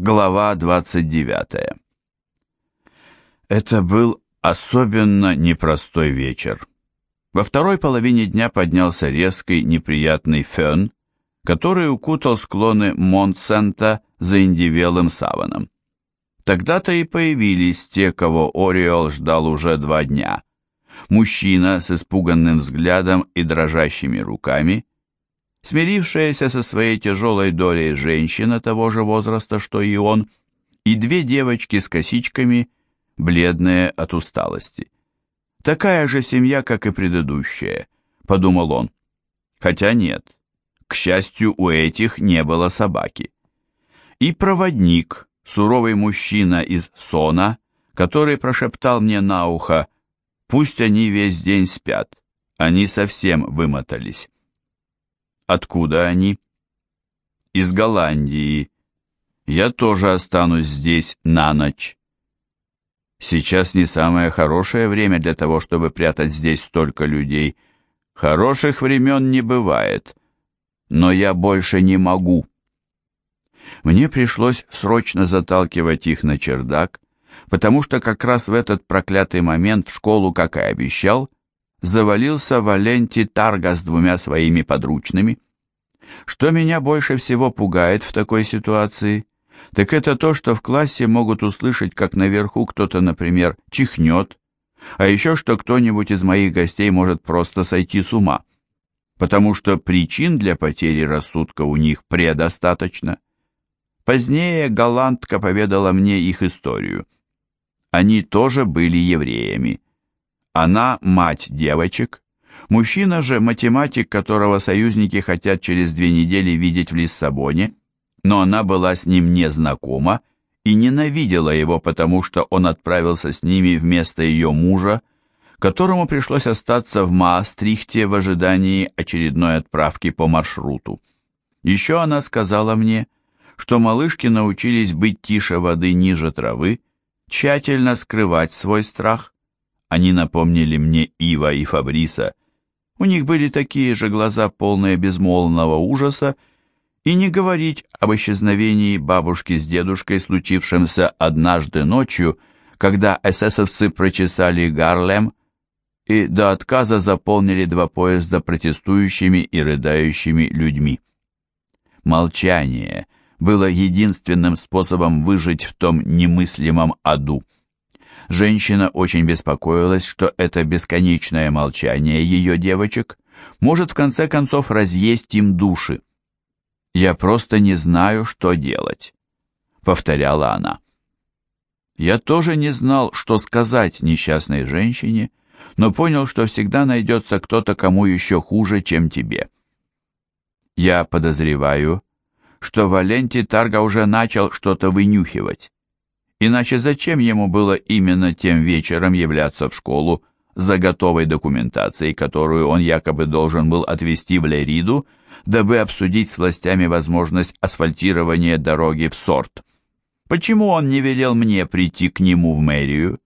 Глава 29 Это был особенно непростой вечер. Во второй половине дня поднялся резкий неприятный фен, который укутал склоны Монсента за индивелым саваном. Тогда-то и появились те, кого Ориол ждал уже два дня. Мужчина с испуганным взглядом и дрожащими руками, смирившаяся со своей тяжелой долей женщина того же возраста, что и он, и две девочки с косичками, бледные от усталости. Такая же семья, как и предыдущая, подумал он. Хотя нет, к счастью, у этих не было собаки. И проводник, суровый мужчина из Сона, который прошептал мне на ухо, пусть они весь день спят, они совсем вымотались. Откуда они? Из Голландии. Я тоже останусь здесь на ночь. Сейчас не самое хорошее время для того, чтобы прятать здесь столько людей. Хороших времен не бывает. Но я больше не могу. Мне пришлось срочно заталкивать их на чердак, потому что как раз в этот проклятый момент в школу, как и обещал, завалился Валенти Тарга с двумя своими подручными. Что меня больше всего пугает в такой ситуации, так это то, что в классе могут услышать, как наверху кто-то, например, чихнет, а еще что кто-нибудь из моих гостей может просто сойти с ума, потому что причин для потери рассудка у них предостаточно. Позднее голландка поведала мне их историю. Они тоже были евреями. Она мать девочек, мужчина же математик, которого союзники хотят через две недели видеть в Лиссабоне, но она была с ним не знакома и ненавидела его, потому что он отправился с ними вместо ее мужа, которому пришлось остаться в Маастрихте в ожидании очередной отправки по маршруту. Еще она сказала мне, что малышки научились быть тише воды ниже травы, тщательно скрывать свой страх. Они напомнили мне Ива и Фабриса. У них были такие же глаза, полные безмолвного ужаса, и не говорить об исчезновении бабушки с дедушкой, случившемся однажды ночью, когда эсэсовцы прочесали Гарлем и до отказа заполнили два поезда протестующими и рыдающими людьми. Молчание — было единственным способом выжить в том немыслимом аду. Женщина очень беспокоилась, что это бесконечное молчание ее девочек может в конце концов разъесть им души. «Я просто не знаю, что делать», — повторяла она. Я тоже не знал, что сказать несчастной женщине, но понял, что всегда найдется кто-то, кому еще хуже, чем тебе. Я подозреваю, что Валенти Тарга уже начал что-то вынюхивать. Иначе зачем ему было именно тем вечером являться в школу за готовой документацией, которую он якобы должен был отвезти в Лериду, дабы обсудить с властями возможность асфальтирования дороги в сорт? Почему он не велел мне прийти к нему в мэрию?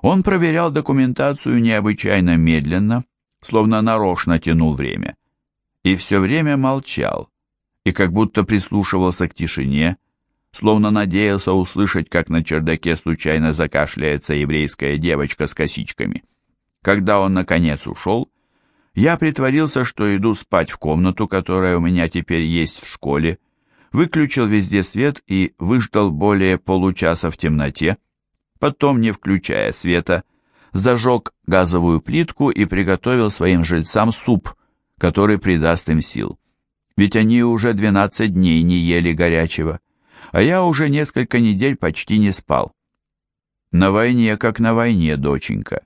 Он проверял документацию необычайно медленно, словно нарочно тянул время, и все время молчал, и как будто прислушивался к тишине, словно надеялся услышать, как на чердаке случайно закашляется еврейская девочка с косичками. Когда он, наконец, ушел, я притворился, что иду спать в комнату, которая у меня теперь есть в школе, выключил везде свет и выждал более получаса в темноте, потом, не включая света, зажег газовую плитку и приготовил своим жильцам суп, который придаст им сил ведь они уже 12 дней не ели горячего, а я уже несколько недель почти не спал. На войне, как на войне, доченька.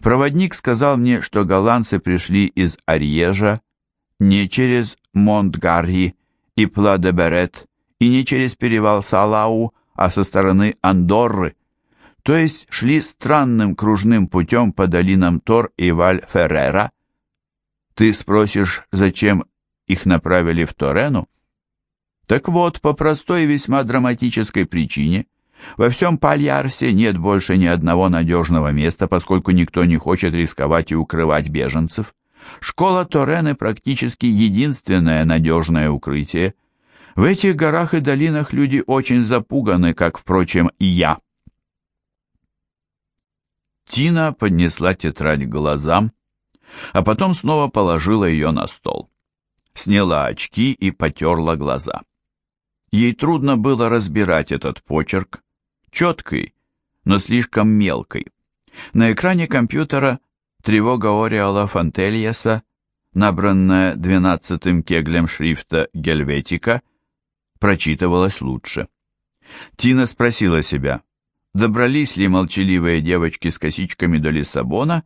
Проводник сказал мне, что голландцы пришли из Арьежа не через Монтгарри и Пладеберет и не через перевал Салау, а со стороны Андорры, то есть шли странным кружным путем по долинам Тор и Валь-Феррера. Ты спросишь, зачем их направили в Торену? Так вот, по простой и весьма драматической причине, во всем Пальярсе нет больше ни одного надежного места, поскольку никто не хочет рисковать и укрывать беженцев. Школа Торены практически единственное надежное укрытие. В этих горах и долинах люди очень запуганы, как, впрочем, и я. Тина поднесла тетрадь к глазам, а потом снова положила ее на стол. Сняла очки и потерла глаза. Ей трудно было разбирать этот почерк, четкий, но слишком мелкий. На экране компьютера тревога Ориола Фантельеса, набранная двенадцатым кеглем шрифта Гельветика, прочитывалась лучше. Тина спросила себя, добрались ли молчаливые девочки с косичками до Лиссабона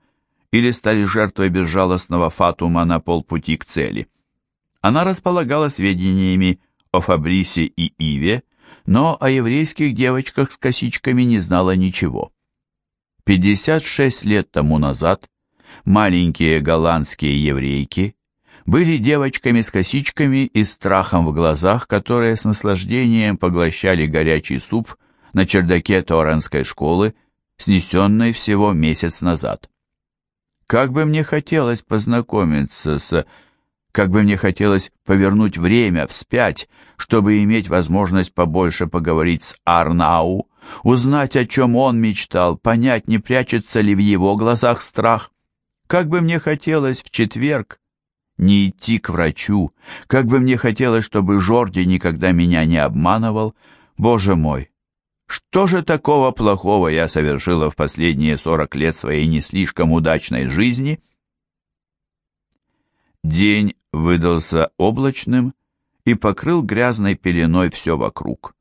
или стали жертвой безжалостного Фатума на полпути к цели. Она располагала сведениями о Фабрисе и Иве, но о еврейских девочках с косичками не знала ничего. 56 лет тому назад маленькие голландские еврейки были девочками с косичками и страхом в глазах, которые с наслаждением поглощали горячий суп на чердаке Торренской школы, снесенной всего месяц назад. Как бы мне хотелось познакомиться с... Как бы мне хотелось повернуть время вспять, чтобы иметь возможность побольше поговорить с Арнау, узнать, о чем он мечтал, понять, не прячется ли в его глазах страх. Как бы мне хотелось в четверг не идти к врачу, как бы мне хотелось, чтобы Жорди никогда меня не обманывал. Боже мой, что же такого плохого я совершила в последние сорок лет своей не слишком удачной жизни? День выдался облачным и покрыл грязной пеленой все вокруг,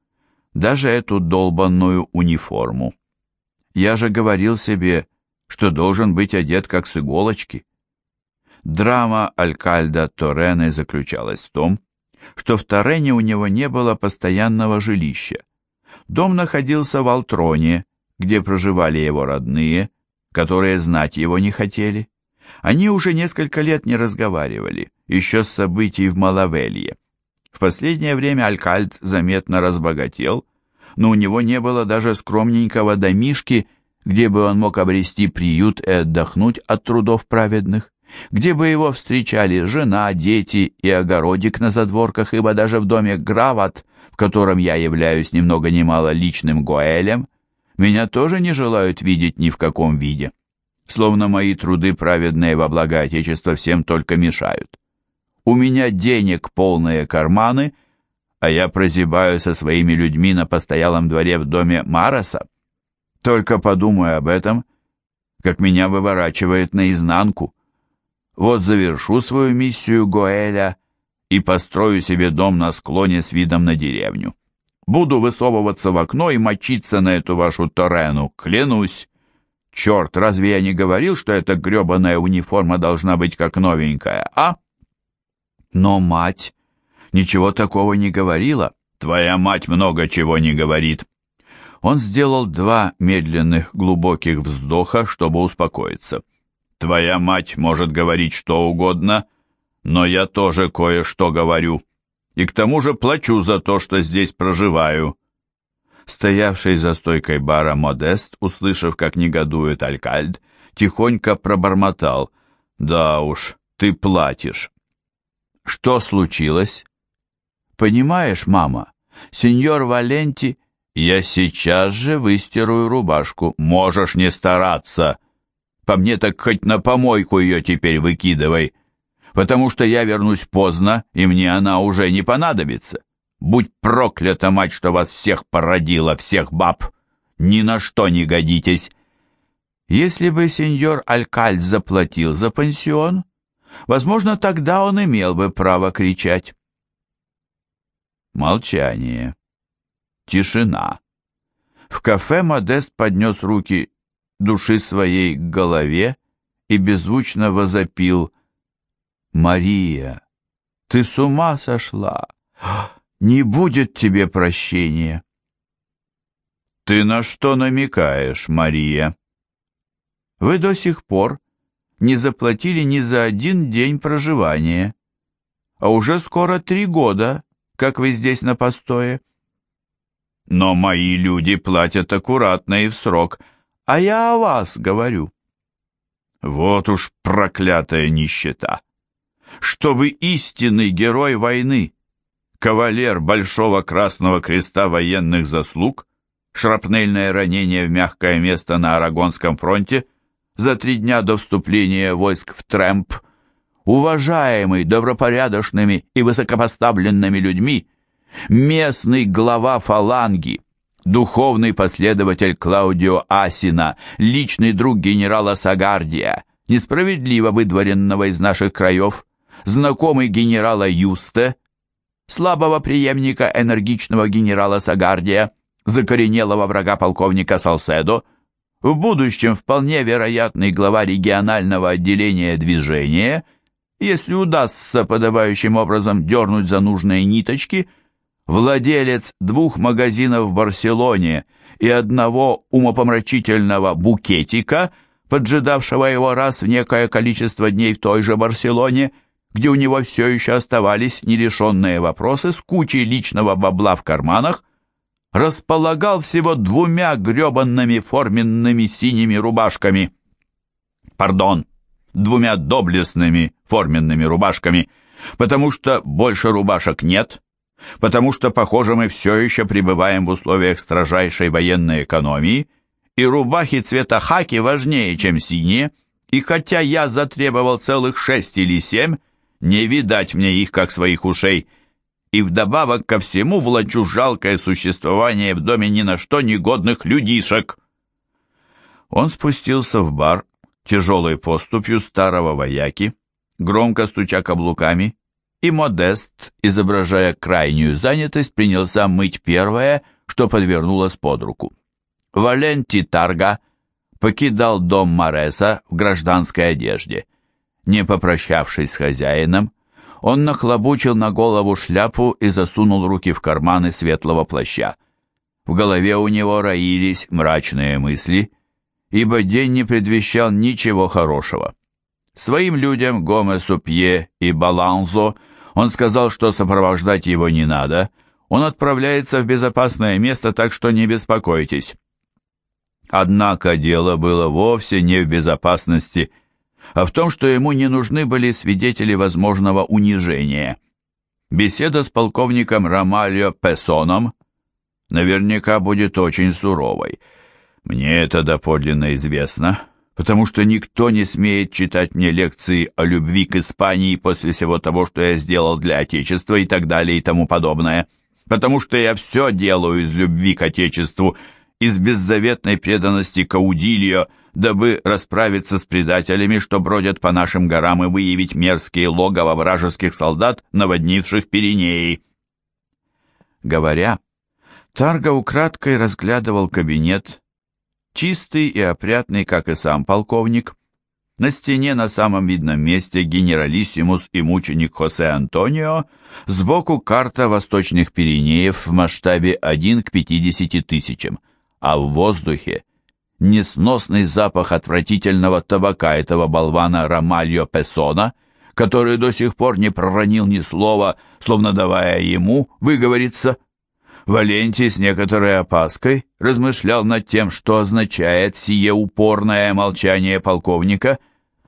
даже эту долбанную униформу. Я же говорил себе, что должен быть одет как с иголочки. Драма Алькальда Торены заключалась в том, что в Торене у него не было постоянного жилища. Дом находился в Алтроне, где проживали его родные, которые знать его не хотели. Они уже несколько лет не разговаривали, еще с событий в Малавелье. В последнее время Алькальд заметно разбогател, но у него не было даже скромненького домишки, где бы он мог обрести приют и отдохнуть от трудов праведных где бы его встречали жена, дети и огородик на задворках, ибо даже в доме Грават, в котором я являюсь ни много ни мало личным Гоэлем, меня тоже не желают видеть ни в каком виде. Словно мои труды, праведные во благо Отечества, всем только мешают. У меня денег полные карманы, а я прозябаю со своими людьми на постоялом дворе в доме Мароса. Только подумаю об этом, как меня выворачивает наизнанку. Вот завершу свою миссию Гоэля и построю себе дом на склоне с видом на деревню. Буду высовываться в окно и мочиться на эту вашу Торену, клянусь. Черт, разве я не говорил, что эта гребаная униформа должна быть как новенькая, а? Но мать ничего такого не говорила. Твоя мать много чего не говорит. Он сделал два медленных глубоких вздоха, чтобы успокоиться. Твоя мать может говорить что угодно, но я тоже кое-что говорю. И к тому же плачу за то, что здесь проживаю». Стоявший за стойкой бара Модест, услышав, как негодует Алькальд, тихонько пробормотал. «Да уж, ты платишь». «Что случилось?» «Понимаешь, мама, сеньор Валенти...» «Я сейчас же выстирую рубашку. Можешь не стараться!» По мне так хоть на помойку ее теперь выкидывай, потому что я вернусь поздно, и мне она уже не понадобится. Будь проклята, мать, что вас всех породила, всех баб! Ни на что не годитесь!» Если бы сеньор Алькальд заплатил за пансион, возможно, тогда он имел бы право кричать. Молчание. Тишина. В кафе Модест поднес руки души своей к голове и беззвучно возопил «Мария, ты с ума сошла! Не будет тебе прощения!» «Ты на что намекаешь, Мария?» «Вы до сих пор не заплатили ни за один день проживания, а уже скоро три года, как вы здесь на постое». «Но мои люди платят аккуратно и в срок», а я о вас говорю. Вот уж проклятая нищета! Что вы истинный герой войны! кавалер Большого Красного Креста военных заслуг, шрапнельное ранение в мягкое место на Арагонском фронте за три дня до вступления войск в Трэмп, уважаемый добропорядочными и высокопоставленными людьми, местный глава фаланги, духовный последователь Клаудио Асина, личный друг генерала Сагардия, несправедливо выдворенного из наших краев, знакомый генерала Юсте, слабого преемника энергичного генерала Сагардия, закоренелого врага полковника Салседо, в будущем вполне вероятный глава регионального отделения движения, если удастся подобающим образом дернуть за нужные ниточки, владелец двух магазинов в Барселоне и одного умопомрачительного букетика, поджидавшего его раз в некое количество дней в той же Барселоне, где у него все еще оставались нерешенные вопросы с кучей личного бабла в карманах, располагал всего двумя гребанными форменными синими рубашками. Пардон, двумя доблестными форменными рубашками, потому что больше рубашек нет, потому что, похоже, мы все еще пребываем в условиях строжайшей военной экономии, и рубахи цвета хаки важнее, чем синие, и хотя я затребовал целых шесть или семь, не видать мне их, как своих ушей, и вдобавок ко всему влачу жалкое существование в доме ни на что негодных людишек. Он спустился в бар тяжелой поступью старого вояки, громко стуча каблуками, и Модест, изображая крайнюю занятость, принялся мыть первое, что подвернулось под руку. Валенти Тарга покидал дом Мореса в гражданской одежде. Не попрощавшись с хозяином, он нахлобучил на голову шляпу и засунул руки в карманы светлого плаща. В голове у него роились мрачные мысли, ибо день не предвещал ничего хорошего. Своим людям Гомесу Пье и Баланзо он сказал, что сопровождать его не надо, он отправляется в безопасное место, так что не беспокойтесь. Однако дело было вовсе не в безопасности, а в том, что ему не нужны были свидетели возможного унижения. Беседа с полковником Ромальо Песоном наверняка будет очень суровой. Мне это доподлинно известно, потому что никто не смеет читать мне лекции о любви к Испании после всего того, что я сделал для Отечества и так далее и тому подобное, потому что я все делаю из любви к Отечеству, из беззаветной преданности Каудильо, дабы расправиться с предателями, что бродят по нашим горам и выявить мерзкие логово вражеских солдат, наводнивших Пиренеи. Говоря, Тарго украдкой разглядывал кабинет, чистый и опрятный, как и сам полковник. На стене на самом видном месте генералиссимус и мученик Хосе Антонио, сбоку карта Восточных Пиренеев в масштабе 1 к 50 тысячам – а в воздухе несносный запах отвратительного табака этого болвана Ромальо Песона, который до сих пор не проронил ни слова, словно давая ему выговориться. Валентий с некоторой опаской размышлял над тем, что означает сие упорное молчание полковника,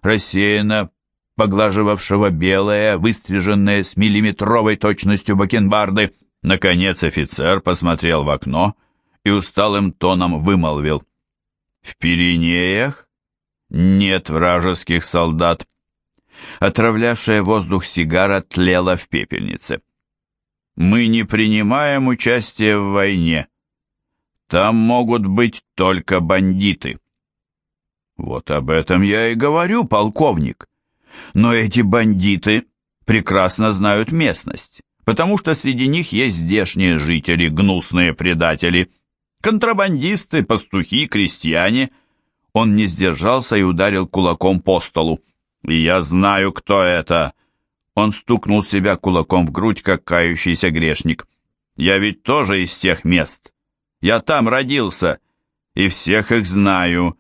рассеянно поглаживавшего белое, выстриженное с миллиметровой точностью бакенбарды. Наконец офицер посмотрел в окно и усталым тоном вымолвил. «В Пиренеях нет вражеских солдат». Отравлявшая воздух сигара тлела в пепельнице. «Мы не принимаем участие в войне. Там могут быть только бандиты». «Вот об этом я и говорю, полковник. Но эти бандиты прекрасно знают местность, потому что среди них есть здешние жители, гнусные предатели». Контрабандисты, пастухи, крестьяне. Он не сдержался и ударил кулаком по столу. «И я знаю, кто это!» Он стукнул себя кулаком в грудь, как кающийся грешник. «Я ведь тоже из тех мест. Я там родился, и всех их знаю».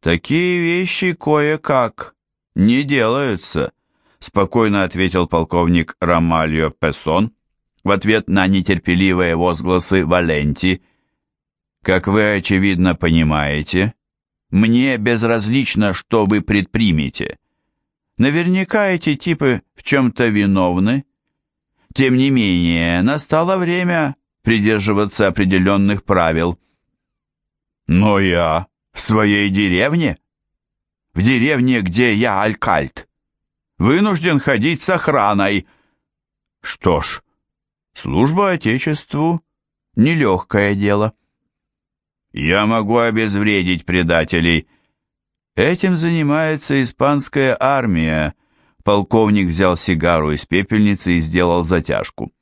«Такие вещи кое-как не делаются», — спокойно ответил полковник Ромальо Пессон в ответ на нетерпеливые возгласы Валенти — как вы, очевидно, понимаете, мне безразлично, что вы предпримете. Наверняка эти типы в чем-то виновны. Тем не менее, настало время придерживаться определенных правил. Но я в своей деревне, в деревне, где я алькальт, вынужден ходить с охраной. Что ж, служба Отечеству — нелегкое дело. Я могу обезвредить предателей. Этим занимается испанская армия. Полковник взял сигару из пепельницы и сделал затяжку.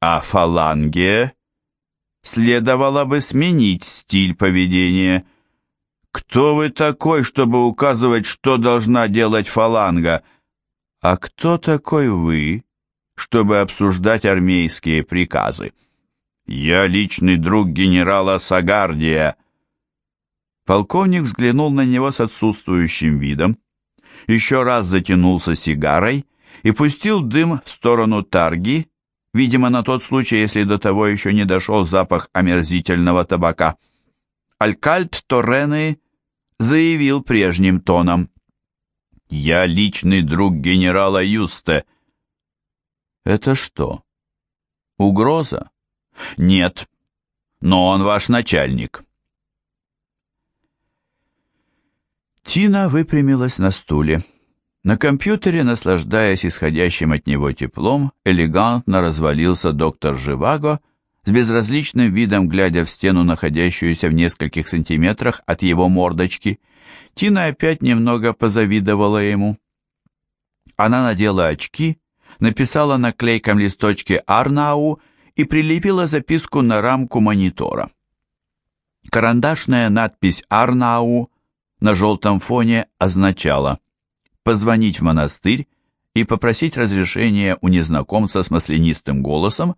А фаланге следовало бы сменить стиль поведения. Кто вы такой, чтобы указывать, что должна делать фаланга? А кто такой вы, чтобы обсуждать армейские приказы? «Я личный друг генерала Сагардия». Полковник взглянул на него с отсутствующим видом, еще раз затянулся сигарой и пустил дым в сторону тарги, видимо, на тот случай, если до того еще не дошел запах омерзительного табака. Алькальт Торрены заявил прежним тоном. «Я личный друг генерала Юсте». «Это что, угроза?» Нет, но он ваш начальник. Тина выпрямилась на стуле. На компьютере, наслаждаясь исходящим от него теплом, элегантно развалился доктор Живаго, с безразличным видом глядя в стену, находящуюся в нескольких сантиметрах от его мордочки. Тина опять немного позавидовала ему. Она надела очки, написала на клейком листочке «Арнау» и прилепила записку на рамку монитора. Карандашная надпись «Арнау» на желтом фоне означала «позвонить в монастырь и попросить разрешения у незнакомца с маслянистым голосом,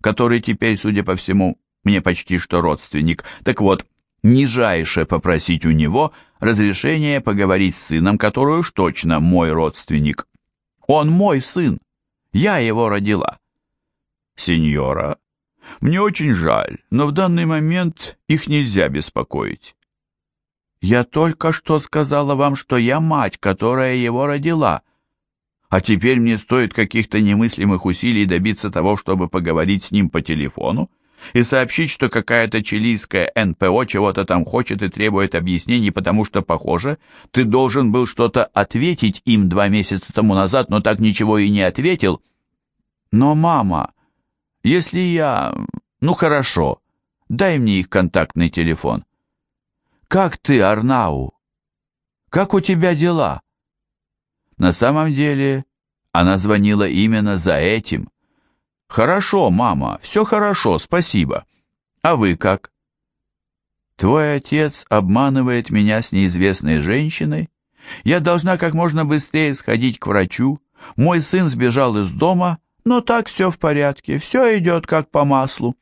который теперь, судя по всему, мне почти что родственник. Так вот, нижайше попросить у него разрешения поговорить с сыном, который уж точно мой родственник. Он мой сын, я его родила. «Сеньора, мне очень жаль, но в данный момент их нельзя беспокоить». «Я только что сказала вам, что я мать, которая его родила. А теперь мне стоит каких-то немыслимых усилий добиться того, чтобы поговорить с ним по телефону и сообщить, что какая-то чилийская НПО чего-то там хочет и требует объяснений, потому что, похоже, ты должен был что-то ответить им два месяца тому назад, но так ничего и не ответил. Но, мама, если я... Ну хорошо, дай мне их контактный телефон. Как ты, Арнау? Как у тебя дела? На самом деле, она звонила именно за этим. Хорошо, мама, все хорошо, спасибо. А вы как? Твой отец обманывает меня с неизвестной женщиной. Я должна как можно быстрее сходить к врачу. Мой сын сбежал из дома, но так все в порядке, все идет как по маслу.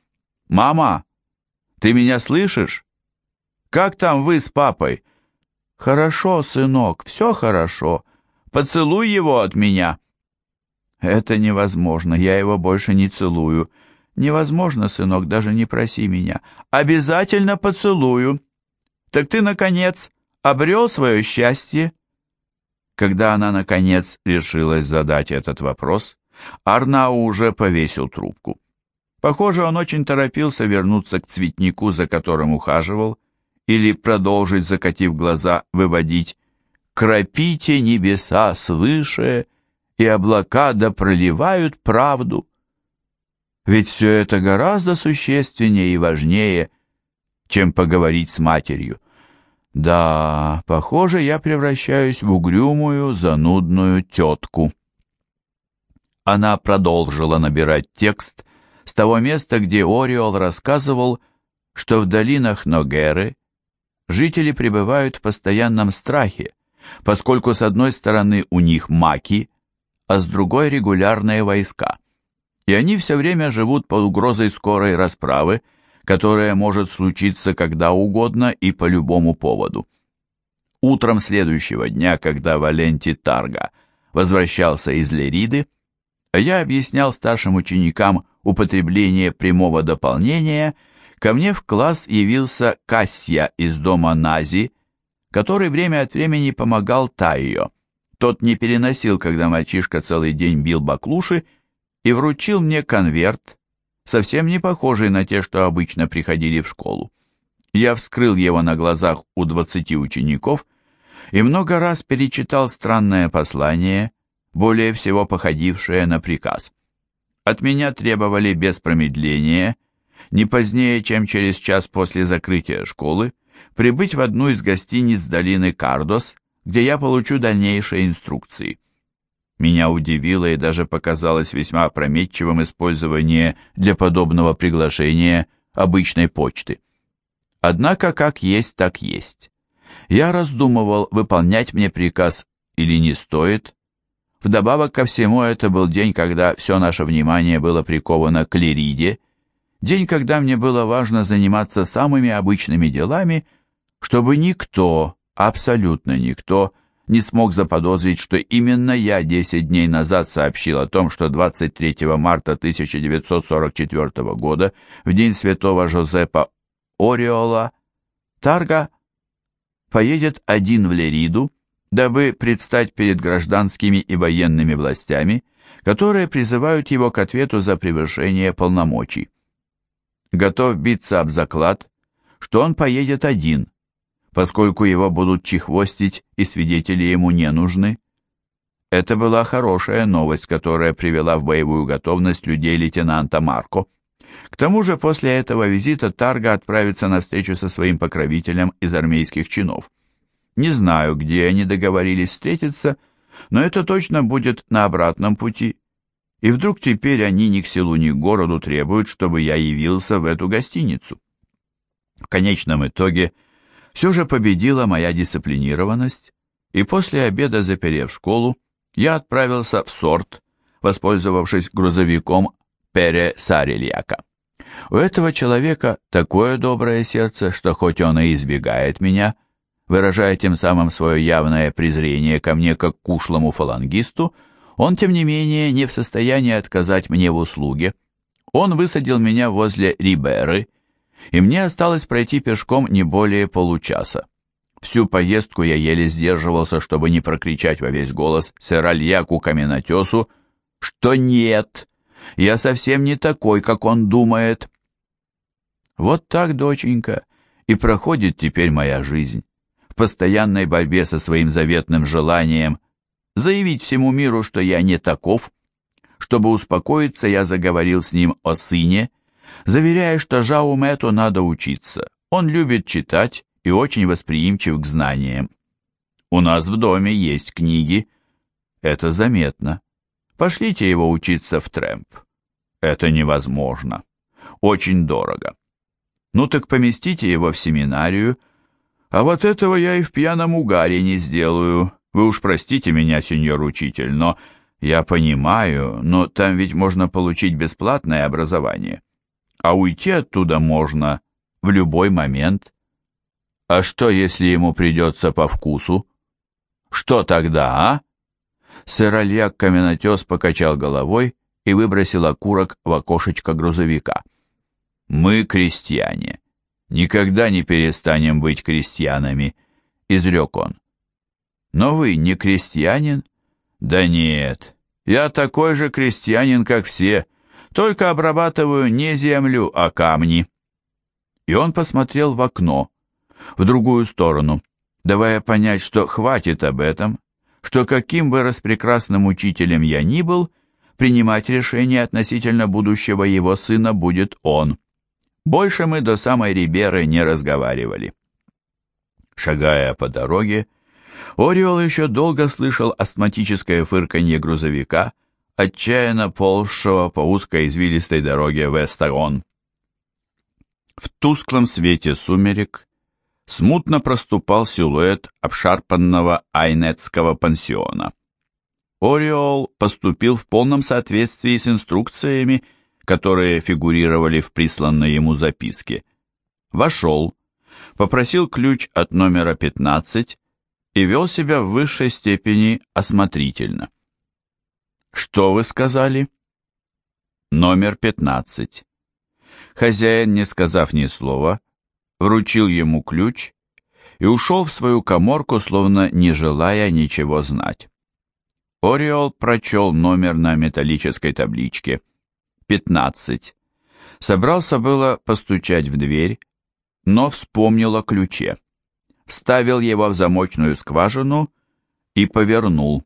Мама, ты меня слышишь? Как там вы с папой? Хорошо, сынок, все хорошо. Поцелуй его от меня. Это невозможно, я его больше не целую. Невозможно, сынок, даже не проси меня. Обязательно поцелую. Так ты, наконец, обрел свое счастье? Когда она, наконец, решилась задать этот вопрос, Арнау уже повесил трубку. Похоже, он очень торопился вернуться к цветнику, за которым ухаживал, или продолжить, закатив глаза, выводить «Кропите небеса свыше, и облака да проливают правду». Ведь все это гораздо существеннее и важнее, чем поговорить с матерью. Да, похоже, я превращаюсь в угрюмую, занудную тетку. Она продолжила набирать текст с того места, где Ориол рассказывал, что в долинах Ногеры жители пребывают в постоянном страхе, поскольку с одной стороны у них маки, а с другой регулярные войска, и они все время живут под угрозой скорой расправы, которая может случиться когда угодно и по любому поводу. Утром следующего дня, когда Валенти Тарга возвращался из Лериды, я объяснял старшим ученикам употребление прямого дополнения, ко мне в класс явился Кассия из дома Нази, который время от времени помогал Тайо. Тот не переносил, когда мальчишка целый день бил баклуши, и вручил мне конверт, совсем не похожий на те, что обычно приходили в школу. Я вскрыл его на глазах у двадцати учеников и много раз перечитал странное послание, более всего походившее на приказ. От меня требовали без промедления, не позднее, чем через час после закрытия школы, прибыть в одну из гостиниц долины Кардос, где я получу дальнейшие инструкции. Меня удивило и даже показалось весьма опрометчивым использование для подобного приглашения обычной почты. Однако как есть, так есть. Я раздумывал, выполнять мне приказ или не стоит. Вдобавок ко всему, это был день, когда все наше внимание было приковано к Лириде, день, когда мне было важно заниматься самыми обычными делами, чтобы никто, абсолютно никто, не смог заподозрить, что именно я 10 дней назад сообщил о том, что 23 марта 1944 года, в день святого Жозепа Ореола, Тарга поедет один в Лериду, дабы предстать перед гражданскими и военными властями, которые призывают его к ответу за превышение полномочий. Готов биться об заклад, что он поедет один, поскольку его будут чехвостить и свидетели ему не нужны. Это была хорошая новость, которая привела в боевую готовность людей лейтенанта Марко. К тому же после этого визита Тарга отправится на встречу со своим покровителем из армейских чинов. Не знаю, где они договорились встретиться, но это точно будет на обратном пути. И вдруг теперь они ни к селу, ни к городу требуют, чтобы я явился в эту гостиницу. В конечном итоге все же победила моя дисциплинированность, и после обеда, заперев школу, я отправился в сорт, воспользовавшись грузовиком Пере Сарельяка. У этого человека такое доброе сердце, что хоть он и избегает меня, выражая тем самым свое явное презрение ко мне как к ушлому фалангисту, он, тем не менее, не в состоянии отказать мне в услуге. Он высадил меня возле Риберы, и мне осталось пройти пешком не более получаса. Всю поездку я еле сдерживался, чтобы не прокричать во весь голос сэральяку каменотесу, что нет, я совсем не такой, как он думает. Вот так, доченька, и проходит теперь моя жизнь, в постоянной борьбе со своим заветным желанием заявить всему миру, что я не таков. Чтобы успокоиться, я заговорил с ним о сыне, заверяя, что Жау Мэту надо учиться. Он любит читать и очень восприимчив к знаниям. У нас в доме есть книги. Это заметно. Пошлите его учиться в Трэмп. Это невозможно. Очень дорого. Ну так поместите его в семинарию. А вот этого я и в пьяном угаре не сделаю. Вы уж простите меня, сеньор учитель, но я понимаю, но там ведь можно получить бесплатное образование а уйти оттуда можно в любой момент. А что, если ему придется по вкусу? Что тогда, а? Сырольяк каменотес покачал головой и выбросил окурок в окошечко грузовика. «Мы крестьяне. Никогда не перестанем быть крестьянами», — изрек он. «Но вы не крестьянин?» «Да нет, я такой же крестьянин, как все», только обрабатываю не землю, а камни». И он посмотрел в окно, в другую сторону, давая понять, что хватит об этом, что каким бы распрекрасным учителем я ни был, принимать решение относительно будущего его сына будет он. Больше мы до самой Риберы не разговаривали. Шагая по дороге, Ориол еще долго слышал астматическое фырканье грузовика, отчаянно ползшего по узкой извилистой дороге в Эстагон. В тусклом свете сумерек смутно проступал силуэт обшарпанного айнетского пансиона. Ориол поступил в полном соответствии с инструкциями, которые фигурировали в присланной ему записке. Вошел, попросил ключ от номера 15 и вел себя в высшей степени осмотрительно. «Что вы сказали?» «Номер пятнадцать». Хозяин, не сказав ни слова, вручил ему ключ и ушел в свою коморку, словно не желая ничего знать. Ориол прочел номер на металлической табличке. «Пятнадцать». Собрался было постучать в дверь, но вспомнил о ключе. Вставил его в замочную скважину и повернул.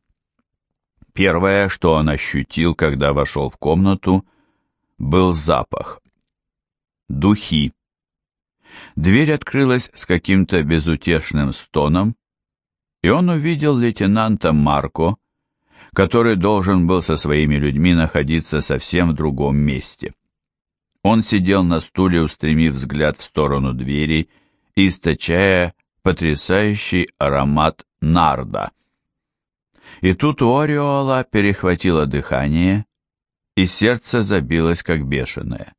Первое, что он ощутил, когда вошел в комнату, был запах. Духи. Дверь открылась с каким-то безутешным стоном, и он увидел лейтенанта Марко, который должен был со своими людьми находиться совсем в другом месте. Он сидел на стуле, устремив взгляд в сторону двери и источая потрясающий аромат нарда. И тут у Ореола перехватило дыхание, и сердце забилось как бешеное.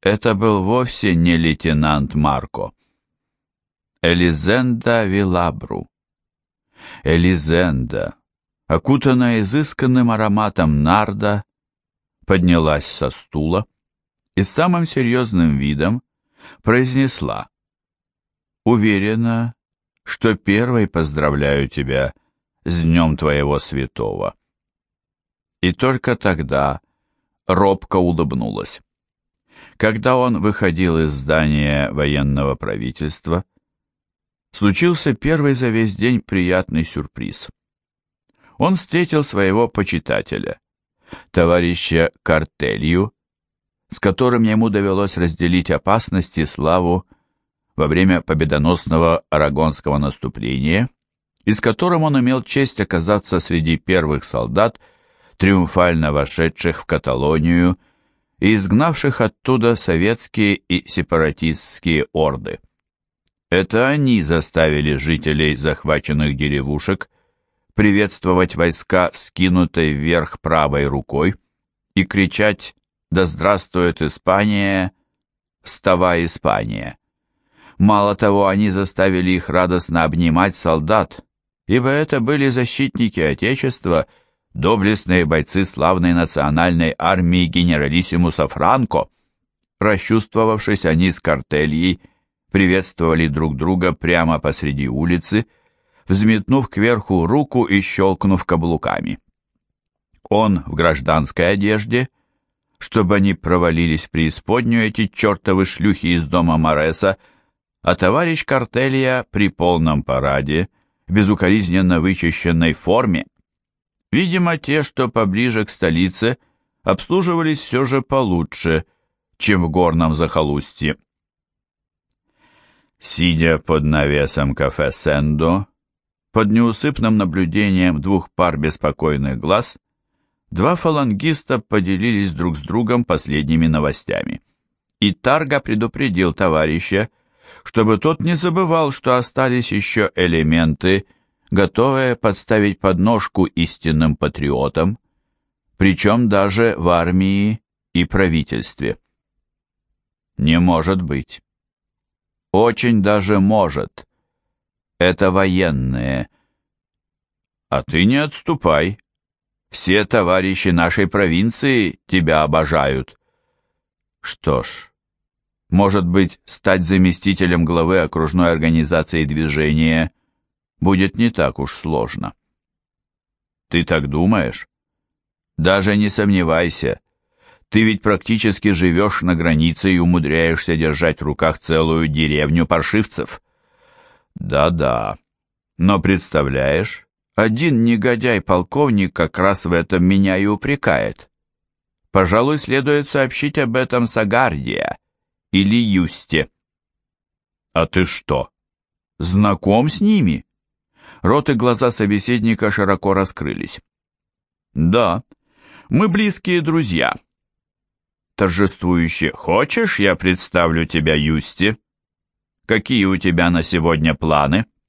Это был вовсе не лейтенант Марко. Элизенда Вилабру. Элизенда, окутанная изысканным ароматом нарда, поднялась со стула и с самым серьезным видом произнесла «Уверена, что первой поздравляю тебя с днем твоего святого». И только тогда робко улыбнулась. Когда он выходил из здания военного правительства, случился первый за весь день приятный сюрприз. Он встретил своего почитателя, товарища Картелью, с которым ему довелось разделить опасности и славу во время победоносного арагонского наступления, и с которым он имел честь оказаться среди первых солдат, триумфально вошедших в Каталонию и изгнавших оттуда советские и сепаратистские орды. Это они заставили жителей захваченных деревушек приветствовать войска, скинутой вверх правой рукой, и кричать «Да здравствует Испания! Вставай, Испания!». Мало того, они заставили их радостно обнимать солдат, ибо это были защитники Отечества, доблестные бойцы славной национальной армии генералиссимуса Франко. Расчувствовавшись, они с картельей приветствовали друг друга прямо посреди улицы, взметнув кверху руку и щелкнув каблуками. Он в гражданской одежде – чтобы они провалились в преисподнюю эти чертовы шлюхи из дома Мореса, а товарищ Картелья при полном параде, в безукоризненно вычищенной форме. Видимо, те, что поближе к столице, обслуживались все же получше, чем в горном захолустье. Сидя под навесом кафе «Сендо», под неусыпным наблюдением двух пар беспокойных глаз, Два фалангиста поделились друг с другом последними новостями. И Тарга предупредил товарища, чтобы тот не забывал, что остались еще элементы, готовые подставить подножку истинным патриотам, причем даже в армии и правительстве. Не может быть. Очень даже может. Это военные. А ты не отступай, все товарищи нашей провинции тебя обожают. Что ж, может быть, стать заместителем главы окружной организации движения будет не так уж сложно. Ты так думаешь? Даже не сомневайся. Ты ведь практически живешь на границе и умудряешься держать в руках целую деревню паршивцев. Да-да. Но представляешь, один негодяй-полковник как раз в этом меня и упрекает. Пожалуй, следует сообщить об этом Сагардия или Юсте. А ты что, знаком с ними? Рот и глаза собеседника широко раскрылись. Да, мы близкие друзья. Торжествующе, хочешь, я представлю тебя Юсте? Какие у тебя на сегодня планы? —